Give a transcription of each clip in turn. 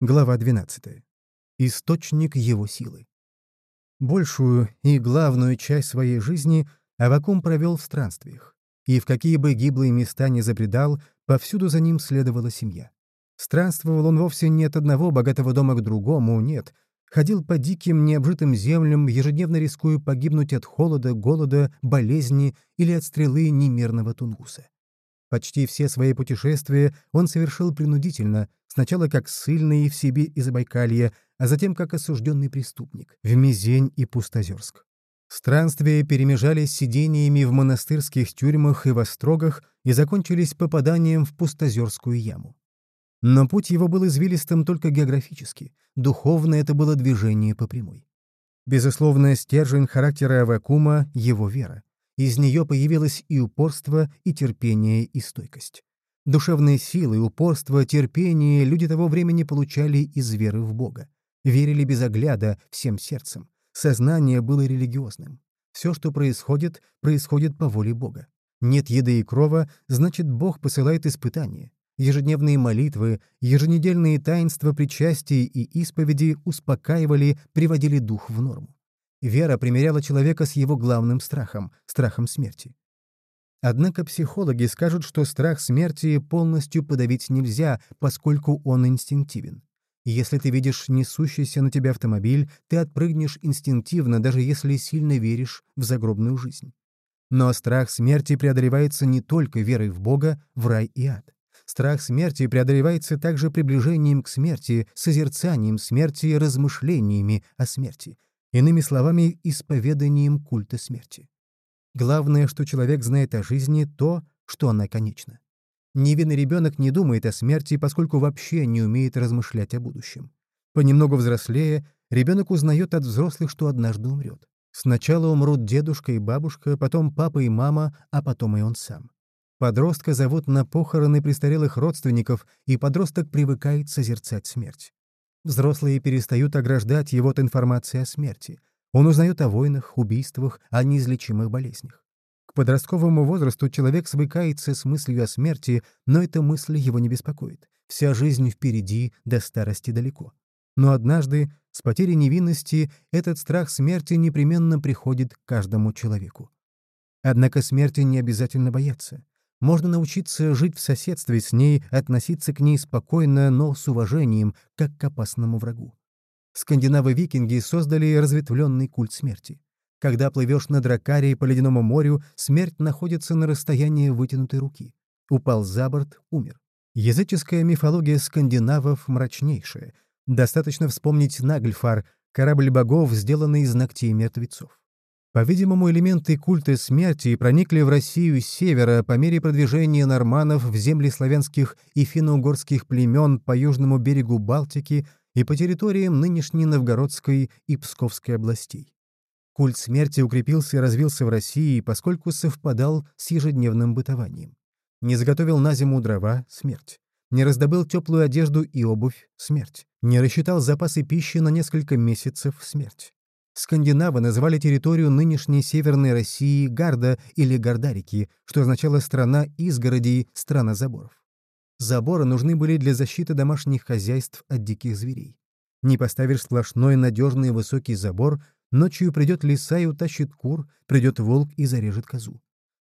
Глава 12. Источник его силы. Большую и главную часть своей жизни Авакум провел в странствиях. И в какие бы гиблые места ни забредал, повсюду за ним следовала семья. Странствовал он вовсе не от одного богатого дома к другому, нет. Ходил по диким, необжитым землям, ежедневно рискуя погибнуть от холода, голода, болезни или от стрелы немирного тунгуса. Почти все свои путешествия он совершил принудительно, сначала как ссыльный в себе и Забайкалье, а затем как осужденный преступник в Мизень и Пустозерск. Странствия перемежались сидениями в монастырских тюрьмах и вострогах и закончились попаданием в Пустозерскую яму. Но путь его был извилистым только географически, духовно это было движение по прямой. Безусловно, стержень характера Авакума — его вера. Из нее появилось и упорство, и терпение, и стойкость. Душевные силы, упорство, терпение люди того времени получали из веры в Бога. Верили без огляда, всем сердцем. Сознание было религиозным. Все, что происходит, происходит по воле Бога. Нет еды и крова, значит, Бог посылает испытания. Ежедневные молитвы, еженедельные таинства причастия и исповеди успокаивали, приводили дух в норму. Вера примеряла человека с его главным страхом — страхом смерти. Однако психологи скажут, что страх смерти полностью подавить нельзя, поскольку он инстинктивен. Если ты видишь несущийся на тебя автомобиль, ты отпрыгнешь инстинктивно, даже если сильно веришь в загробную жизнь. Но страх смерти преодолевается не только верой в Бога, в рай и ад. Страх смерти преодолевается также приближением к смерти, созерцанием смерти, размышлениями о смерти, Иными словами, исповеданием культа смерти. Главное, что человек знает о жизни, то, что она конечна. Невинный ребенок не думает о смерти, поскольку вообще не умеет размышлять о будущем. Понемногу взрослее, ребенок узнает от взрослых, что однажды умрет. Сначала умрут дедушка и бабушка, потом папа и мама, а потом и он сам. Подростка зовут на похороны престарелых родственников, и подросток привыкает созерцать смерть. Взрослые перестают ограждать его от информации о смерти. Он узнает о войнах, убийствах, о неизлечимых болезнях. К подростковому возрасту человек свыкается с мыслью о смерти, но эта мысль его не беспокоит. Вся жизнь впереди, до старости далеко. Но однажды, с потерей невинности, этот страх смерти непременно приходит к каждому человеку. Однако смерти не обязательно бояться. Можно научиться жить в соседстве с ней, относиться к ней спокойно, но с уважением, как к опасному врагу. Скандинавы-викинги создали разветвленный культ смерти. Когда плывешь на дракаре по ледяному морю, смерть находится на расстоянии вытянутой руки. Упал за борт — умер. Языческая мифология скандинавов мрачнейшая. Достаточно вспомнить Нагльфар, корабль богов, сделанный из ногтей мертвецов. По-видимому, элементы культа смерти проникли в Россию с севера по мере продвижения норманов в земли славянских и финно-угорских племен по южному берегу Балтики и по территориям нынешней Новгородской и Псковской областей. Культ смерти укрепился и развился в России, поскольку совпадал с ежедневным бытованием. Не заготовил на зиму дрова — смерть. Не раздобыл теплую одежду и обувь — смерть. Не рассчитал запасы пищи на несколько месяцев — смерть. Скандинавы называли территорию нынешней Северной России Гарда или Гардарики, что означало «страна изгородей», «страна заборов». Заборы нужны были для защиты домашних хозяйств от диких зверей. Не поставишь сплошной надежный высокий забор, ночью придет лиса и утащит кур, придет волк и зарежет козу.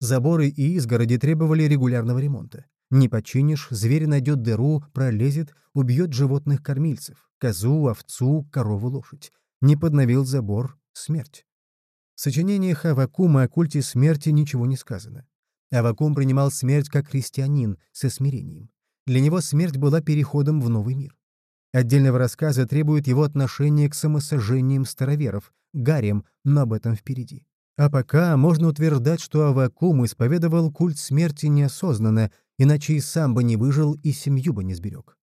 Заборы и изгороди требовали регулярного ремонта. Не починишь, зверь найдет дыру, пролезет, убьет животных-кормильцев — козу, овцу, корову, лошадь не подновил забор — смерть. В сочинениях Авакума о культе смерти ничего не сказано. Авакум принимал смерть как христианин, со смирением. Для него смерть была переходом в новый мир. Отдельного рассказа требует его отношение к самосожжениям староверов, гарем, но об этом впереди. А пока можно утверждать, что Авакум исповедовал культ смерти неосознанно, иначе и сам бы не выжил, и семью бы не сберег.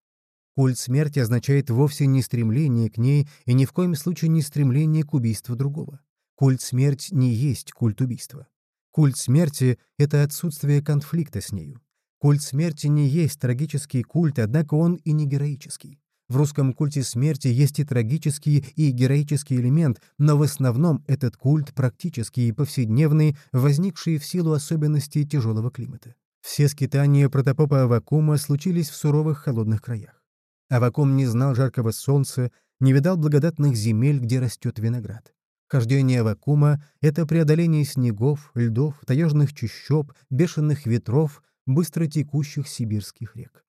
Культ смерти означает вовсе не стремление к ней и ни в коем случае не стремление к убийству другого. Культ смерти не есть культ убийства. Культ смерти — это отсутствие конфликта с нею. Культ смерти не есть трагический культ, однако он и не героический. В русском культе смерти есть и трагический, и героический элемент, но в основном этот культ практический и повседневный, возникший в силу особенностей тяжелого климата. Все скитания протопопа Авакума случились в суровых холодных краях. Авакум не знал жаркого солнца, не видал благодатных земель, где растет виноград. Хождение Авакума — это преодоление снегов, льдов, таежных чащоб, бешеных ветров, быстро текущих сибирских рек.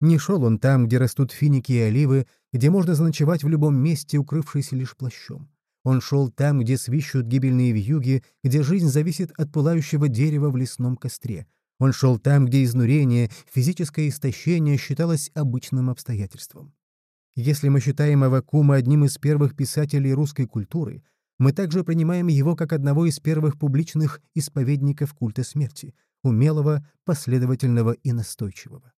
Не шел он там, где растут финики и оливы, где можно заночевать в любом месте, укрывшись лишь плащом. Он шел там, где свищут гибельные вьюги, где жизнь зависит от пылающего дерева в лесном костре. Он шел там, где изнурение, физическое истощение считалось обычным обстоятельством. Если мы считаем Авакума одним из первых писателей русской культуры, мы также принимаем его как одного из первых публичных исповедников культа смерти, умелого, последовательного и настойчивого.